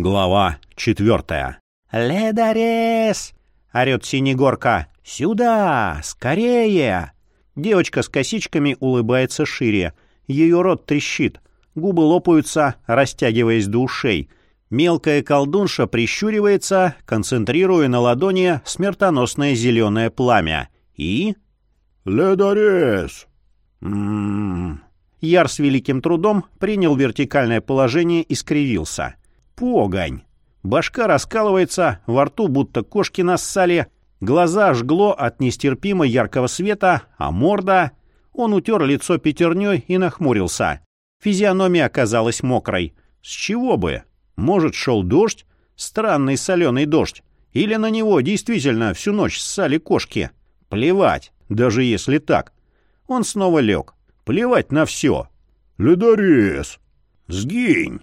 Глава четвертая. «Ледарес!» — орёт Синегорка. «Сюда! Скорее!» Девочка с косичками улыбается шире. Ее рот трещит. Губы лопаются, растягиваясь до ушей. Мелкая колдунша прищуривается, концентрируя на ладони смертоносное зеленое пламя. И... «Ледарес!» М-м-м. Яр с великим трудом принял вертикальное положение и скривился. Погонь! Башка раскалывается, во рту будто кошки нассали, глаза жгло от нестерпимо яркого света, а морда... Он утер лицо пятерней и нахмурился. Физиономия оказалась мокрой. С чего бы? Может, шел дождь? Странный соленый дождь. Или на него действительно всю ночь ссали кошки? Плевать, даже если так. Он снова лег. Плевать на все. «Ледорез! Сгинь!»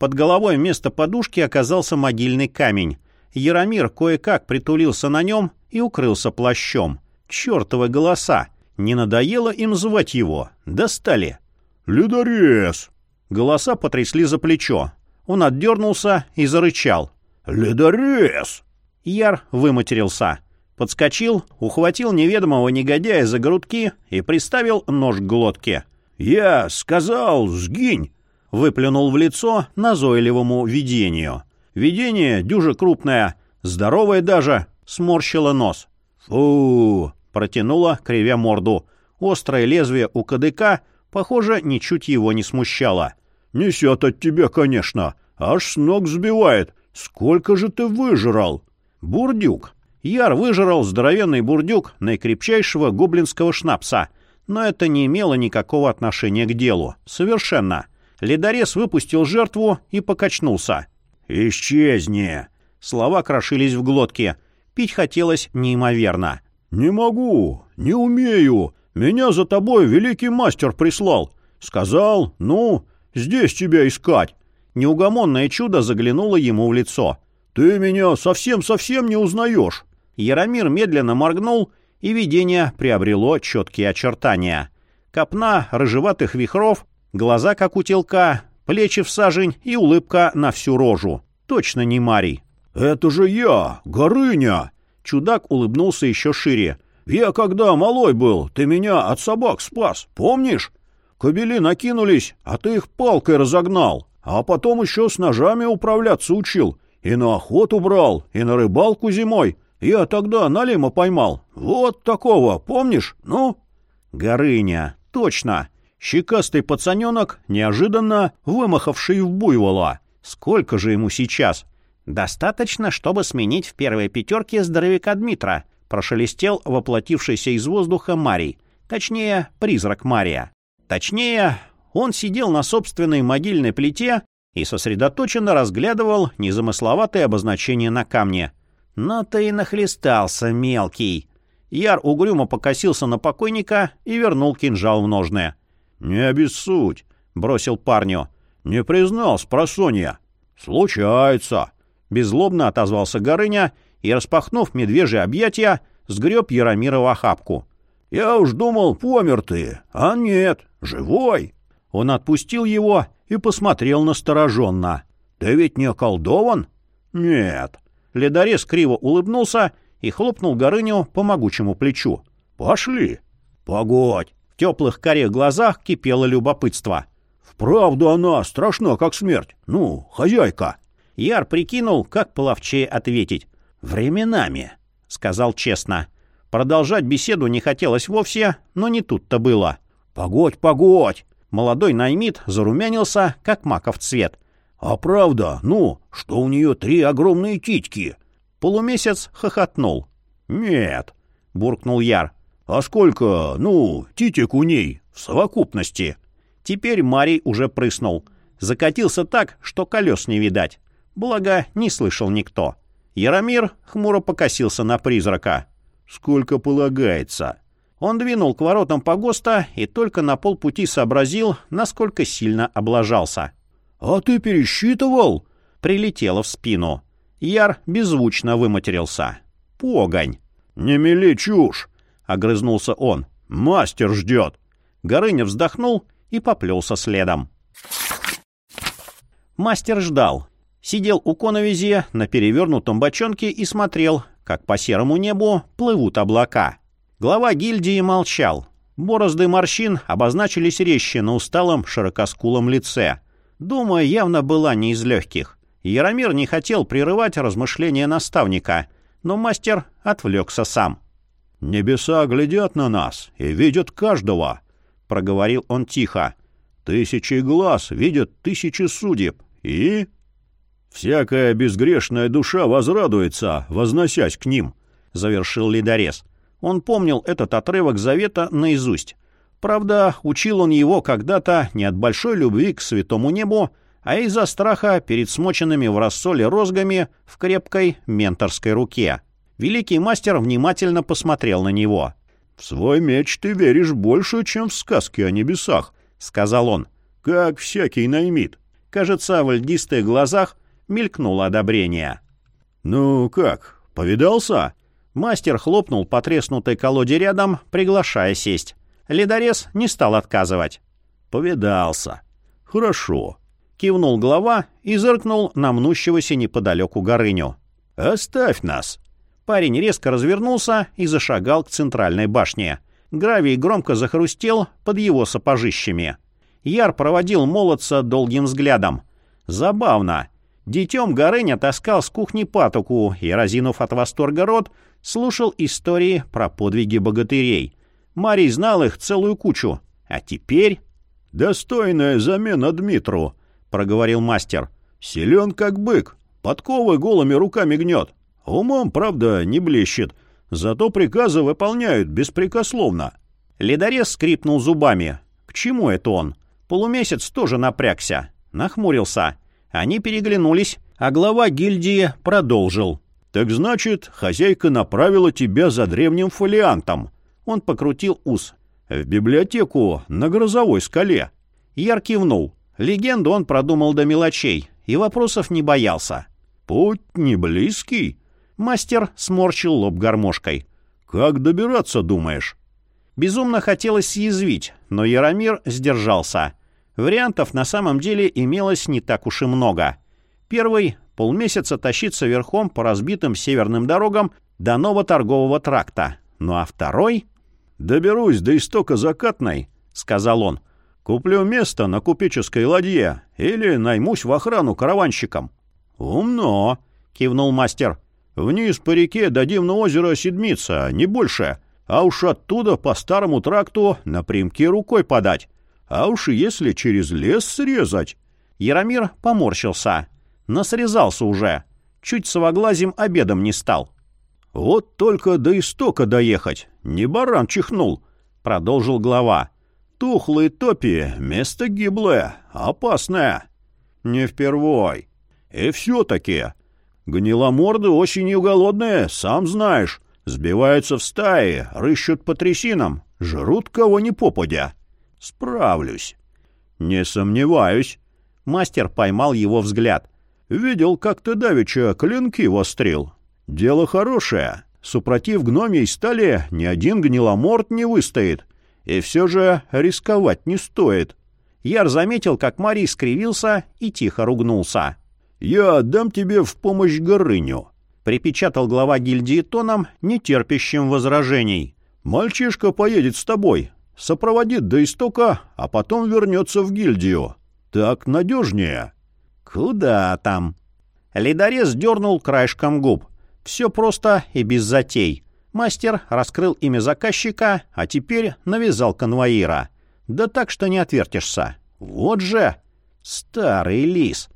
Под головой вместо подушки оказался могильный камень. Яромир кое-как притулился на нем и укрылся плащом. Чёртовы голоса! Не надоело им звать его? Достали! «Ледорез!» Голоса потрясли за плечо. Он отдернулся и зарычал. «Ледорез!» Яр выматерился. Подскочил, ухватил неведомого негодяя за грудки и приставил нож к глотке. «Я сказал, сгинь!» — выплюнул в лицо назойливому видению. Видение дюже крупное, здоровое даже, сморщило нос. «Фу!» — протянула, кривя морду. Острое лезвие у кадыка, похоже, ничуть его не смущало. «Несет от тебя, конечно. Аж с ног сбивает. Сколько же ты выжрал?» «Бурдюк», Яр выжрал здоровенный бурдюк наикрепчайшего гоблинского шнапса, но это не имело никакого отношения к делу. Совершенно. Ледорез выпустил жертву и покачнулся. «Исчезни!» Слова крошились в глотке. Пить хотелось неимоверно. «Не могу, не умею. Меня за тобой великий мастер прислал. Сказал, ну, здесь тебя искать». Неугомонное чудо заглянуло ему в лицо. «Ты меня совсем-совсем не узнаешь». Яромир медленно моргнул, и видение приобрело четкие очертания. Копна рыжеватых вихров, глаза, как у телка, плечи в сажень и улыбка на всю рожу. Точно не Марий. «Это же я, Горыня!» Чудак улыбнулся еще шире. «Я когда малой был, ты меня от собак спас, помнишь? Кобели накинулись, а ты их палкой разогнал, а потом еще с ножами управляться учил, и на охоту брал, и на рыбалку зимой, я тогда налима поймал. Вот такого, помнишь? Ну?» «Горыня. Точно. Щекастый пацаненок, неожиданно вымахавший в буйвола. Сколько же ему сейчас?» «Достаточно, чтобы сменить в первой пятерке здоровяка Дмитра», прошелестел воплотившийся из воздуха Марий. Точнее, призрак Мария. Точнее, он сидел на собственной могильной плите и сосредоточенно разглядывал незамысловатые обозначения на камне — но ты и нахлестался, мелкий. Яр угрюмо покосился на покойника и вернул кинжал в ножны. «Не обессудь», — бросил парню. «Не признал спросонья». «Случается», — беззлобно отозвался Горыня и, распахнув медвежье объятия, сгреб Яромира в охапку. «Я уж думал, помер ты, а нет, живой». Он отпустил его и посмотрел настороженно. «Ты ведь не околдован?» «Нет». Ледорез криво улыбнулся и хлопнул Горыню по могучему плечу. «Пошли!» «Погодь!» В теплых карих глазах кипело любопытство. «Вправду она страшна, как смерть. Ну, хозяйка!» Яр прикинул, как половчее ответить. «Временами», — сказал честно. Продолжать беседу не хотелось вовсе, но не тут-то было. «Погодь, погодь!» Молодой наймит зарумянился, как маков цвет. «А правда, ну, что у нее три огромные титьки?» Полумесяц хохотнул. «Нет», — буркнул Яр. «А сколько, ну, титик у ней в совокупности?» Теперь Марий уже прыснул. Закатился так, что колес не видать. Благо, не слышал никто. Яромир хмуро покосился на призрака. «Сколько полагается?» Он двинул к воротам погоста и только на полпути сообразил, насколько сильно облажался. «А ты пересчитывал?» Прилетело в спину. Яр беззвучно выматерился. «Погонь!» «Не мели чушь!» — огрызнулся он. «Мастер ждет!» Горыня вздохнул и поплелся следом. Мастер ждал. Сидел у коновизи на перевернутом бочонке и смотрел, как по серому небу плывут облака. Глава гильдии молчал. Борозды морщин обозначились резче на усталом широкоскулом лице. Дума явно была не из легких. Яромир не хотел прерывать размышления наставника, но мастер отвлекся сам. «Небеса глядят на нас и видят каждого», — проговорил он тихо. «Тысячи глаз видят тысячи судеб, и...» «Всякая безгрешная душа возрадуется, возносясь к ним», — завершил ледорез. Он помнил этот отрывок завета наизусть. Правда, учил он его когда-то не от большой любви к святому небу, а из-за страха перед смоченными в рассоле розгами в крепкой менторской руке. Великий мастер внимательно посмотрел на него. «В свой меч ты веришь больше, чем в сказки о небесах», — сказал он. «Как всякий наймит». Кажется, в льдистых глазах мелькнуло одобрение. «Ну как, повидался?» Мастер хлопнул по треснутой колоде рядом, приглашая сесть. Ледорез не стал отказывать. «Повидался. Хорошо», — кивнул глава и зыркнул на мнущегося неподалеку Горыню. «Оставь нас». Парень резко развернулся и зашагал к центральной башне. Гравий громко захрустел под его сапожищами. Яр проводил молодца долгим взглядом. Забавно. Детем Горыня таскал с кухни патоку и, разинув от восторга рот, слушал истории про подвиги богатырей. Марий знал их целую кучу. А теперь... «Достойная замена Дмитру», — проговорил мастер. «Силен как бык, подковы голыми руками гнет. Умом, правда, не блещет, зато приказы выполняют беспрекословно». Ледорез скрипнул зубами. К чему это он? Полумесяц тоже напрягся, нахмурился. Они переглянулись, а глава гильдии продолжил. «Так значит, хозяйка направила тебя за древним фолиантом». Он покрутил ус. «В библиотеку на грозовой скале». Яр кивнул. Легенду он продумал до мелочей и вопросов не боялся. «Путь не близкий?» Мастер сморщил лоб гармошкой. «Как добираться, думаешь?» Безумно хотелось съязвить, но Яромир сдержался. Вариантов на самом деле имелось не так уж и много. Первый — полмесяца тащиться верхом по разбитым северным дорогам до нового торгового тракта. Ну а второй... «Доберусь до истока закатной», — сказал он. «Куплю место на купеческой ладье или наймусь в охрану караванщикам». «Умно», — кивнул мастер. «Вниз по реке дадим на озеро Седмица, не больше, а уж оттуда по старому тракту напрямки рукой подать. А уж если через лес срезать...» Яромир поморщился. Насрезался уже. Чуть совоглазим обедом не стал. «Вот только до истока доехать. Не баран чихнул», — продолжил глава. «Тухлые топи — место гиблое, опасное». «Не впервой». «И все-таки. Гниломорды осенью голодные, сам знаешь. Сбиваются в стаи, рыщут по трясинам, жрут кого ни попадя. Справлюсь. Не сомневаюсь. Мастер поймал его взгляд. Видел, как ты давеча клинки вострил. Дело хорошее. Супротив гномей стали ни один гниломорд не выстоит. И все же рисковать не стоит. Яр заметил, как Марий скривился и тихо ругнулся. «Я отдам тебе в помощь Горыню», — припечатал глава гильдии тоном, не терпящим возражений. «Мальчишка поедет с тобой, сопроводит до истока, а потом вернется в гильдию. Так надежнее». «Куда там?» Ледорез дернул краешком губ. Все просто и без затей. Мастер раскрыл имя заказчика, а теперь навязал конвоира. Да так, что не отвертишься. Вот же! Старый лис.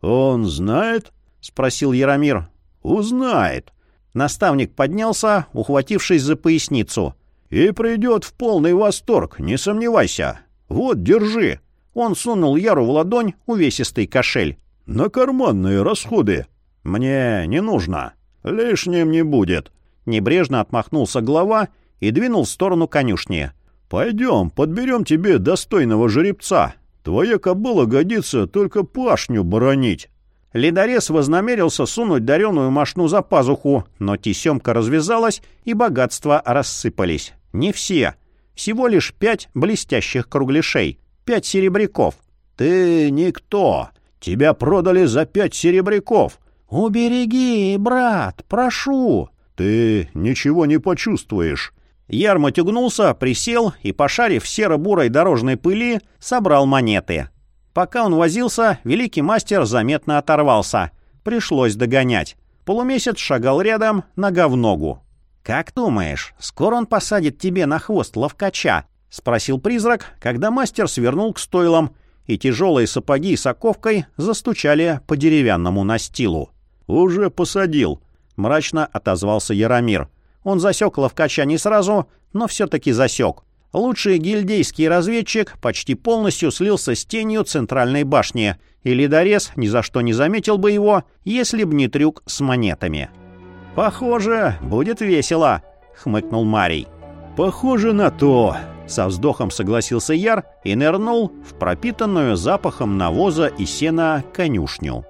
«Он знает?» — спросил Яромир. «Узнает». Наставник поднялся, ухватившись за поясницу. «И придет в полный восторг, не сомневайся. Вот, держи». Он сунул Яру в ладонь увесистый кошель. «На карманные расходы». «Мне не нужно». «Лишним не будет». Небрежно отмахнулся глава и двинул в сторону конюшни. «Пойдем, подберем тебе достойного жеребца. Твоя кобыла годится только пашню боронить». Ледорез вознамерился сунуть дареную мошну за пазуху, но тесемка развязалась, и богатства рассыпались. Не все. Всего лишь пять блестящих кругляшей. Пять серебряков. «Ты никто!» — Тебя продали за пять серебряков. Убереги, брат, прошу. Ты ничего не почувствуешь. Ярм отягнулся, присел и, пошарив серо-бурой дорожной пыли, собрал монеты. Пока он возился, великий мастер заметно оторвался. Пришлось догонять. Полумесяц шагал рядом, нога в ногу. «Как думаешь, скоро он посадит тебе на хвост ловкача?» — спросил призрак, когда мастер свернул к стойлам, и тяжелые сапоги с оковкой застучали по деревянному настилу. «Уже посадил», — мрачно отозвался Яромир. Он засек ловкача не сразу, но все-таки засек. Лучший гильдейский разведчик почти полностью слился с тенью центральной башни, и ледорез ни за что не заметил бы его, если б не трюк с монетами. «Похоже, будет весело», — хмыкнул Марий. «Похоже на то», — со вздохом согласился Яр и нырнул в пропитанную запахом навоза и сена конюшню.